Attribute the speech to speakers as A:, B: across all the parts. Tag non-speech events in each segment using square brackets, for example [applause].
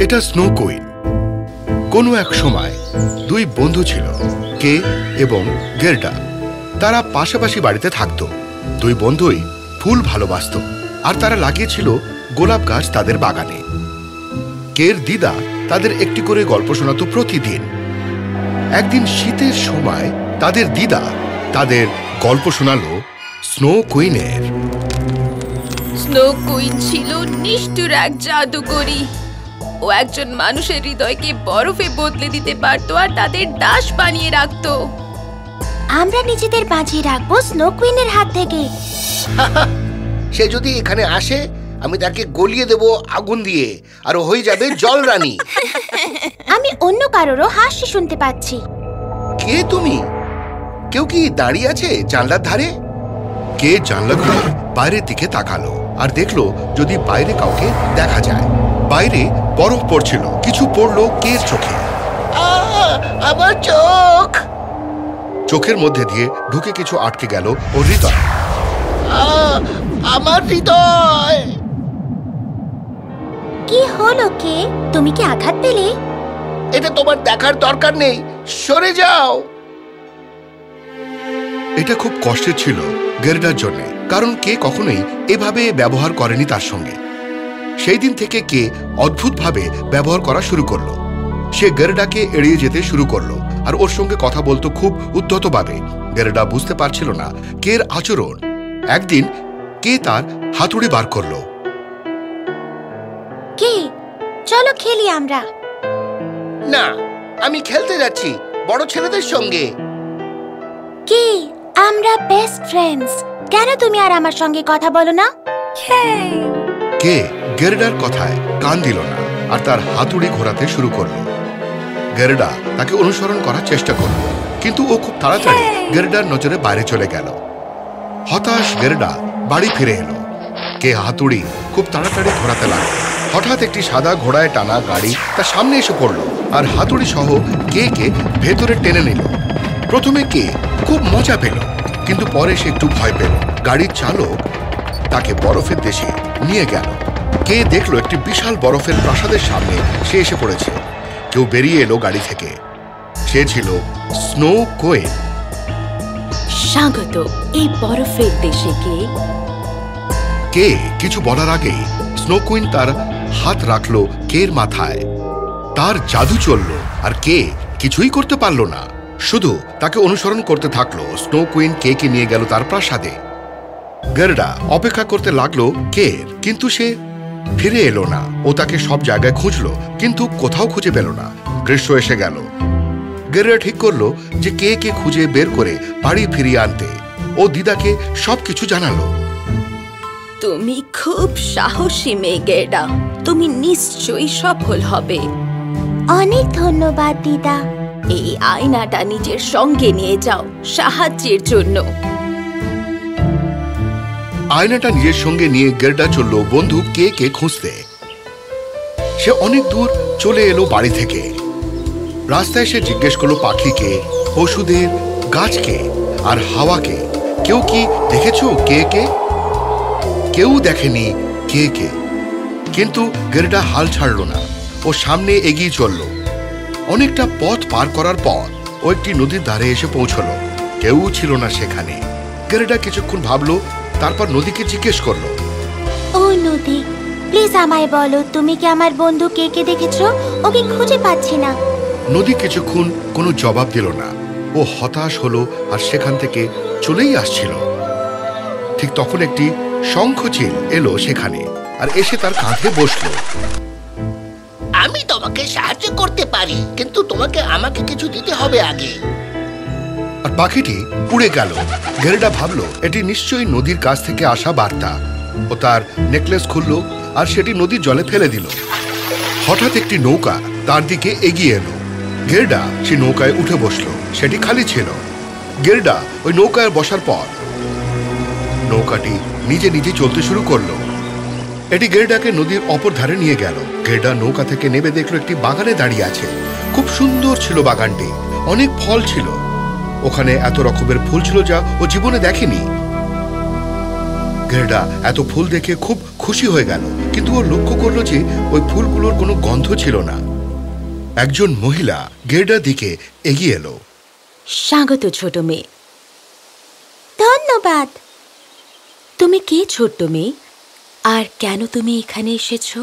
A: এটা snow queen. কোনো এক সময় দুই বন্ধু ছিল, কে এবং গেরডা। তারা পাশাপাশি বাড়িতে থাকত। দুই বন্ধুই ফুল ভালোবাসত, আর তারা লাগিয়েছিল গোলাপ গাছ তাদের বাগানে। কের দিদা তাদের একটি করে গল্প শোনাতো প্রতিদিন। একদিন শীতের সময় তাদের দিদা তাদের গল্প শোনালো স্নো কুইনের
B: স্নো কুইন ছিল নিষ্ঠুর এক জাদুকরী। ও একজন মানুষের হৃদয়কে বরফে বদলে দিতে পারতো আর তাদের দাস বানিয়ে রাখতো।
C: আমরা নিজেদের বাঁচিয়ে রাখব স্নো কুইনের হাত থেকে।
D: সে যদি এখানে আসে আমি তাকে গলিয়ে দেব আগুন দিয়ে আর হয়ে যাবে জল রানী। [laughs]
C: আমি অন্য কারোরও হাসি শুনতে পাচ্ছি।
D: কে তুমি? কেউ কি দাঁড়িয়ে আছে জানলার ধারে?
A: কে জানলা খুলে বাইরের দিকে তাকালো আর দেখল যদি বাইরে কাউকে দেখা যায়। বাইরে বরফ পড়ছিল কিছু পড়ল কের চোখে?
D: আমার চোখ।
A: চোখের মধ্যে দিয়ে ঢুকে কিছু আটকে গেল ও হৃদয়।
D: আমার হৃদয়।
C: কি হলো কে? তুমি কি আঘাত পেলে?
D: এটা তোমার দেখার দরকার নেই। সরে যাও।
A: এটা খুব কষ্টের ছিল গেরডার জন্য কারণ কে কখনোই এভাবে ব্যবহার করেনি তার সঙ্গে। সেই দিন থেকে কে অদ্ভুতভাবে ব্যবহার করা শুরু করল। সে গেরডাকে এড়িয়ে যেতে শুরু করল আর ওর সঙ্গে কথা বলতো খুব উদ্ধতভাবে। গেরডা বুঝতে পারছিল না কের আচরণ। একদিন কে তার হাতুড়ি বার করল।
C: কে? চলো খেলি আমরা।
D: না আমি খেলতে যাচ্ছি বড় ছেলেদের সঙ্গে।
C: কে? আমরা বেস্ট ফ্রেন্ডস কেন তুমি আর আমার সঙ্গে কথা বলো না?
A: কে? গেরডার কথায় কান দিল না আর তার হাতুড়ি ঘোরাতে শুরু করল। গেরডা তাকে অনুসরণ করার চেষ্টা করল কিন্তু ও খুব তাড়াতাড়ি গেরডার নজরে বাইরে চলে গেল। হতাশ গেরডা বাড়ি ফিরে এলো। কে হাতুড়ি খুব তাড়াতাড়ি ঘোরাতে লাগল। হঠাৎ একটি সাদা ঘোড়ায় টানা গাড়ি তার সামনে এসে পড়ল আর হাতুড়ি সহ কে কে ভেতরে টেনে নিল। প্রথমে কে? খুব মজা পেল কিন্তু পরে সে একটু ভয় পেল। গাড়ির চালক তাকে বরফের দেশে নিয়ে গেল। কে দেখল একটি বিশাল বরফের প্রাসাদের সামনে সে এসে পড়েছে। কেউ বেরিয়ে এলো গাড়ি থেকে। সে ছিল স্নো কোয়েন
B: স্বাগত এই বরফের দেশে কে?
A: কে? কিছু বলার আগেই স্নো কুইন তার হাত রাখল কের মাথায়। তার জাদু চলল আর কে কিছুই করতে পারল না। শুধু তাকে অনুসরণ করতে থাকল স্নো কুইন কে কে নিয়ে গেল তার প্রাসাদে। গেরডা অপেক্ষা করতে লাগল কের কিন্তু সে ফিরে এলো না। ও তাকে সব জায়গায় খুঁজলো কিন্তু কোথাও খুঁজে পেল না। গ্রীষ্ম এসে গেল। গেরডা ঠিক করল যে কে কে খুঁজে বের করে বাড়ি ফিরিয়ে আনতে। ও দিদাকে সবকিছু জানালো।
B: তুমি খুব সাহসী মেয়ে গেডা তুমি নিশ্চয়ই সফল হবে।
C: অনেক ধন্যবাদ দিদা।
B: এই আয়নাটা নিজের সঙ্গে নিয়ে যাও সাহায্যের জন্য।
A: আয়নাটা নিজের সঙ্গে নিয়ে গেরডা চলল, বন্ধু কে কে খুঁজতে? সে অনেক দূর চলে এলো বাড়ি থেকে। রাস্তায় সে জিজ্ঞেস করল পাখিকে, পশুদের, গাছকে আর হাওয়াকে। কেউ কি দেখেছ কে কে? কেউ দেখেনি কে কে। কিন্তু গেরডা হাল ছাড়ল না। ও সামনে এগিয়ে চলল। অনেকটা পথ পার করার পর ও একটি নদীর ধারে এসে পৌঁছলো। কেউ ছিল না সেখানে। গেরেডা কিছুক্ষণ ভাবলো তারপর নদীকে জিজ্ঞেস করল।
C: ও নদী প্লিজ আমায় বলো তুমি কি আমার বন্ধু কে কে দেখেছ? ওকে খুঁজে পাচ্ছি না।
A: নদী কিছুক্ষণ কোনো জবাব দিল না। ও হতাশ হলো আর সেখান থেকে চলেই আসছিল। ঠিক তখন একটি শঙ্খচিল এলো সেখানে আর এসে তার কাঁধে বসল।
D: আমি তোমাকে সাহায্য করতে পারি, কিন্তু তোমাকে আমাকে কিছু দিতে হবে আগে।
A: আর পাখিটি উড়ে গেল। গেরডা ভাবলো, এটি নিশ্চয়ই নদীর কাছ থেকে আসা বার্তা। ও তার নেকলেস খুলল আর সেটি নদীর জলে ফেলে দিল। হঠাৎ একটি নৌকা তার দিকে এগিয়ে এলো। গেরডা সে নৌকায় উঠে বসল, সেটি খালি ছিল। গেরডা ওই নৌকায় বসার পর নৌকাটি নিজে নিজে চলতে শুরু করল। এটি গেরডাকে নদীর অপর ধারে নিয়ে গেল। গেরডা নৌকা থেকে নেমে দেখল একটি বাগানে দাঁড়িয়ে আছে। খুব সুন্দর ছিল বাগানটি। অনেক ফল ছিল। ওখানে এত রকমের ফুল ছিল যা ও জীবনে দেখেনি। গেরডা এত ফুল দেখে খুব খুশি হয়ে গেল। কিন্তু ও লক্ষ্য করল যে ওই ফুলগুলোর কোনো গন্ধ ছিল না। একজন মহিলা গেরডার দিকে এগিয়ে এলো।
B: স্বাগত ছোট মেয়ে।
C: ধন্যবাদ।
B: তুমি কে ছোট্ট মেয়ে? আর কেন তুমি এখানে এসেছ?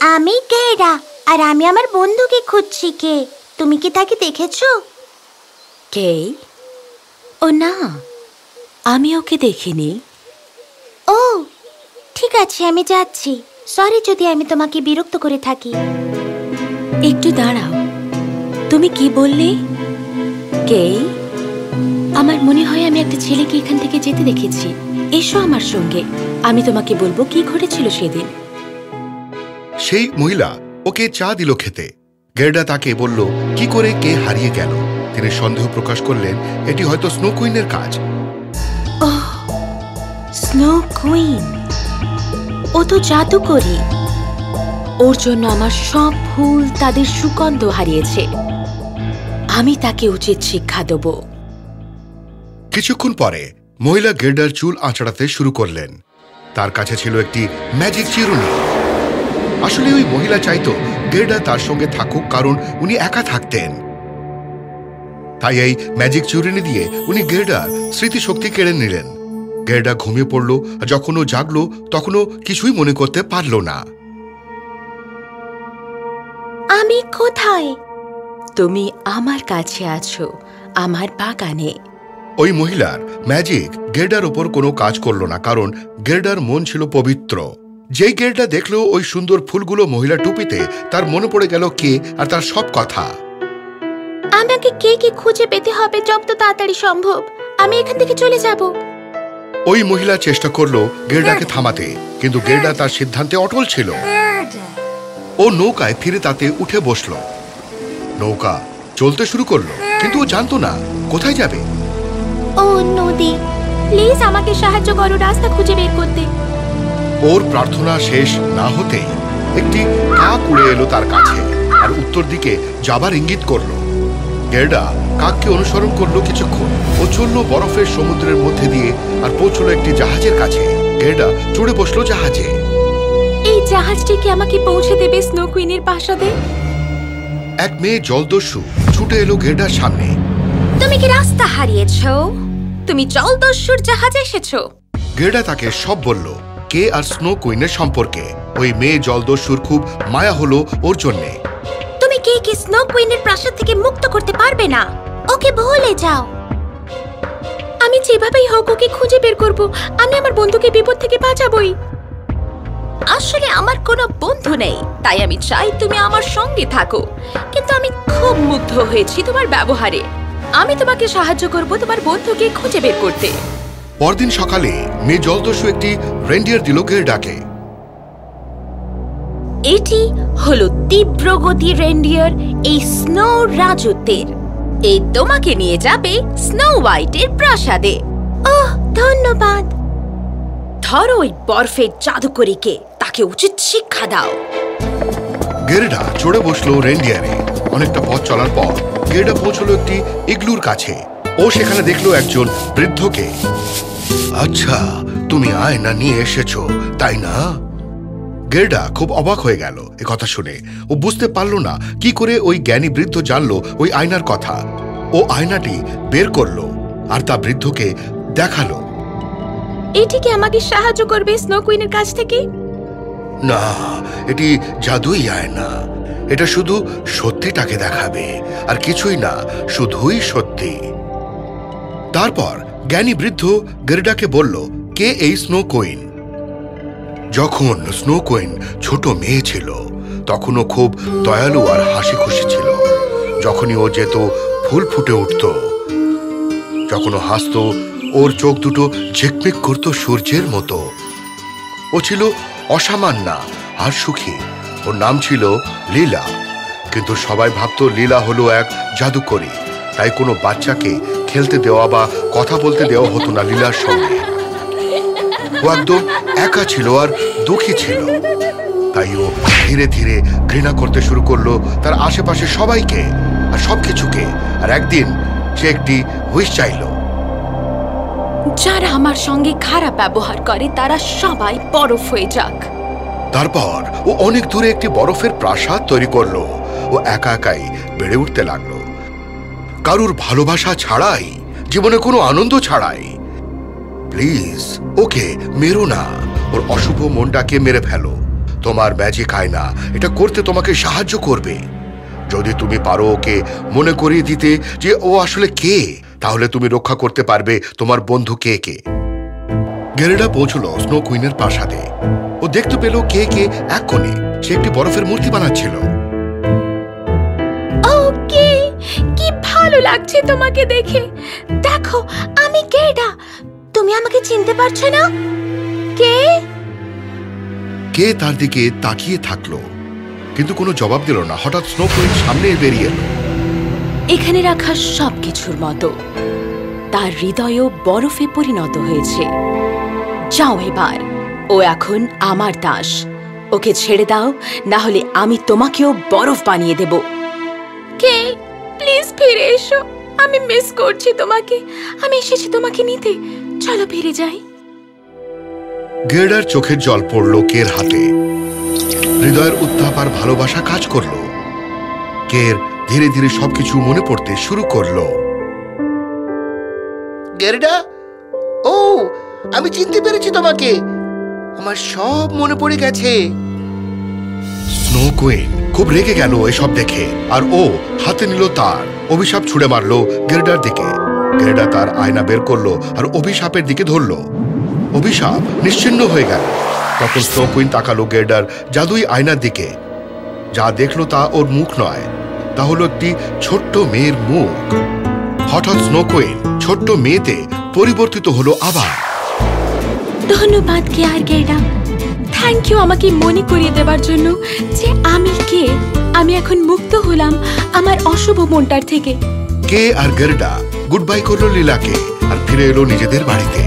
C: আমি গেরা আর আমি আমার বন্ধুকে খুঁজছি কে? তুমি কি তাকে দেখেছ?
B: কে? ও না আমি ওকে দেখিনি।
C: ও ঠিক আছে আমি যাচ্ছি। সরি যদি আমি তোমাকে বিরক্ত করে থাকি।
B: একটু দাঁড়াও। তুমি কি বললে? কে? আমার মনে হয় আমি একটা ছেলেকে এখান থেকে যেতে দেখেছি। এসো আমার সঙ্গে। আমি তোমাকে বলব কি ঘটেছিল সেদিন।
A: সেই মহিলা ওকে চা দিল খেতে। গেরডা তাকে বলল কি করে কে হারিয়ে গেল? তিনি সন্দেহ প্রকাশ করলেন এটি হয়তো স্নো কুইনের কাজ।
B: Snow queen? ও তো জাদুকরি। ওর জন্য আমার সব ফুল তাদের সুগন্ধ হারিয়েছে। আমি তাকে উচিত শিক্ষা দেব।
A: কিছুক্ষণ পরে মহিলা গেরডার চুল আঁচড়াতে শুরু করলেন। তার কাছে ছিল একটি ম্যাজিক চিরুনি। আসলে ওই মহিলা চাইতো গেরডা তার সঙ্গে থাকুক, কারণ উনি একা থাকতেন। তাই এই ম্যাজিক চিরুনি দিয়ে উনি গেরডার স্মৃতিশক্তি কেড়ে নিলেন। গেরডা ঘুমিয়ে পড়ল, আর যখন ও জাগলো তখনও কিছুই মনে করতে পারল না।
C: আমি কোথায়?
B: তুমি আমার কাছে আছো, আমার বাগানে।
A: ওই মহিলার ম্যাজিক গেরডার ওপর কোনো কাজ করল না কারণ গেরডার মন ছিল পবিত্র। যেই গেরডা দেখল ওই সুন্দর ফুলগুলো মহিলা টুপিতে তার মনে পড়ে গেল কে আর তার সব কথা।
C: আমাকে কে কে খুঁজে পেতে হবে যত তাড়াতাড়ি সম্ভব? আমি এখান থেকে চলে যাব।
A: ওই মহিলা চেষ্টা করল গেরডাকে থামাতে কিন্তু গেরডা তার সিদ্ধান্তে অটল ছিল। ও নৌকায় ফিরে তাতে উঠে বসল। নৌকা চলতে শুরু করল কিন্তু ও জানতো না কোথায় যাবে।
C: ও নদী প্লিজ আমাকে সাহায্য করো রাস্তা খুঁজে বের করতে।
A: ওর প্রার্থনা শেষ না হতেই একটি কাক উড়ে এলো তার কাছে আর উত্তর দিকে যাবার ইঙ্গিত করল। গেরডা কাককে অনুসরণ করল কিছুক্ষণ ও চলল বরফের সমুদ্রের মধ্যে দিয়ে আর পৌঁছলো একটি জাহাজের কাছে। গেরডা চড়ে বসল জাহাজে।
B: এই জাহাজটি কি আমাকে পৌঁছে দেবে স্নো কুইনের প্রাসাদে?
A: এক মেয়ে জলদস্যু ছুটে এলো গেরডার সামনে।
B: তুমি কি রাস্তা হারিয়েছো? তুমি জলদস্যুর জাহাজে এসেছ।
A: গেরডা তাকে সব বলল কে আর স্নো কুইনের সম্পর্কে? ওই মেয়ে জলদস্যুর খুব মায়া হলো ওর জন্যে।
C: তুমি কে কে স্নো কুইনের প্রাসাদ থেকে মুক্ত করতে পারবে না? ওকে বলে যাও।
B: আমি যেভাবেই হোক ওকে খুঁজে বের করব। আমি আমার বন্ধুকে বিপদ থেকে বাঁচাবই। আসলে আমার কোনো বন্ধু নেই তাই আমি চাই তুমি আমার সঙ্গে থাকো। কিন্তু আমি খুব মুগ্ধ হয়েছি তোমার ব্যবহারে। আমি তোমাকে সাহায্য করব তোমার বন্ধুকে খুঁজে বের করতে।
A: পরদিন সকালে মেয়ে জলদস্যু একটি রেন্ডিয়ার দিল গেরডাকে
B: এটি হলো তীব্র গতি রেন্ডিয়ার এই স্নো রাজত্বের। এই তোমাকে নিয়ে যাবে স্নো হোয়াইটের প্রাসাদে।
C: ওহ ধন্যবাদ।
B: ধরো ওই বরফের জাদুকরীকে তাকে উচিত শিক্ষা দাও।
A: গেরডা চড়ে বসল রেন্ডিয়ারে অনেকটা পথ চলার পর গেরডা পৌঁছলো একটি ইগলুর কাছে। ও সেখানে দেখল একজন বৃদ্ধকে। আচ্ছা তুমি আয়না নিয়ে এসেছ তাই না? গেরডা খুব অবাক হয়ে গেল এ কথা শুনে। ও বুঝতে পারল না কি করে ওই জ্ঞানী বৃদ্ধ জানলো ওই আয়নার কথা। ও আয়নাটি বের করল আর তা বৃদ্ধকে দেখাল।
B: এটি কি আমাকে সাহায্য করবে স্নো কুইনের কাছ থেকে?
A: না এটি জাদুই আয়না। এটা শুধু সত্যিটাকে দেখাবে, আর কিছুই না, শুধুই সত্যি। তারপর জ্ঞানী বৃদ্ধ গেরিডাকে বলল, কে এই স্নো কুইন? যখন স্নো কুইন ছোট মেয়ে ছিল, তখনও খুব দয়ালু আর হাসি খুশি ছিল। যখনই ও যেত, ফুল ফুটে উঠত। যখন ও হাসত, ওর চোখ দুটো ঝিকমিক করত সূর্যের মতো। ও ছিল অসামান্যা আর সুখী। ওর নাম ছিল লীলা। কিন্তু সবাই ভাবতো লীলা হলো এক জাদুকরী। তাই কোনো বাচ্চাকে খেলতে দেওয়া বা কথা বলতে দেওয়া হতো না লীলার সঙ্গে। ও একদম একা ছিল আর দুঃখী ছিল। তাই ও ধীরে ধীরে ঘৃণা করতে শুরু করল তার আশেপাশে সবাইকে আর সবকিছুকে। আর একদিন সে একটি হুইস চাইল।
B: যারা আমার সঙ্গে খারাপ ব্যবহার করে তারা সবাই বরফ হয়ে যাক।
A: তারপর ও অনেক দূরে একটি বরফের প্রাসাদ তৈরি করল ও একা একাই বেড়ে উঠতে লাগল। কারুর ভালোবাসা ছাড়াই, জীবনে কোনো আনন্দ ছাড়াই। প্লিজ, ওকে মেরো না। ওর অশুভ মনটাকে মেরে ফেলো। তোমার ম্যাজিক আয়না, এটা করতে তোমাকে সাহায্য করবে। যদি তুমি পারো ওকে মনে করিয়ে দিতে যে ও আসলে কে, তাহলে তুমি রক্ষা করতে পারবে তোমার বন্ধু কে কে। গেরেডা পৌঁছলো স্নো কুইনের প্রাসাদে। ও দেখতে পেল কে কে এক কোণে। সে একটি বরফের মূর্তি বানাচ্ছিল।
B: ওকে কি? ভালো লাগছে তোমাকে দেখে।
C: দেখো আমি কেডা? তুমি আমাকে চিনতে পারছ না?
B: কে?
A: কে তার দিকে তাকিয়ে থাকল কিন্তু কোনো জবাব দিল না। হঠাৎ স্নো কুইন সামনে বেরিয়ে এলো।
B: এখানে রাখা সবকিছুর মতো। তার হৃদয়ও বরফে পরিণত হয়েছে। যাও এবার। ও এখন আমার দাস। ওকে ছেড়ে দাও না হলে আমি তোমাকেও বরফ বানিয়ে দেব। কে? প্লিজ ফিরে এসো। আমি মিস করছি তোমাকে। আমি এসেছি তোমাকে নিতে। চলো ফিরে যাই।
A: গেরডার চোখের জল পড়ল কের হাতে। হৃদয়ের উত্তাপ আর ভালোবাসা কাজ করল। কের ধীরে ধীরে সবকিছু মনে পড়তে শুরু করল।
D: গেরডা? ও আমি চিনতে পেরেছি তোমাকে। আমার সব মনে পড়ে গেছে।
A: খুব রেগে গেল এসব দেখে। আর ও হাতে নিল তার। অভিশাপ ছুড়ে মারলো গেরডার দিকে। গেরডা তার আয়না বের করল আর অভিশাপের দিকে ধরলো। অভিশাপ নিশ্চিন্ন হয়ে গেল। তখন স্নো কুইন তাকালো গেরডার জাদুই আয়নার দিকে। যা দেখল তা ওর মুখ নয়। তা হলো একটি ছোট্ট মেয়ের মুখ। হঠাৎ স্নো কুইন ছোট্ট মেয়েতে পরিবর্তিত হলো আবার।
B: ধন্যবাদ কে আর গেডা থ্যাংক ইউ আমাকে মনে করিয়ে দেবার জন্য যে আমি কে। আমি এখন মুক্ত হলাম আমার অশুভ মনটার থেকে।
A: কে আর গেরডা গুড বাই করল লীলাকে আর ফিরে এলো নিজেদের বাড়িতে।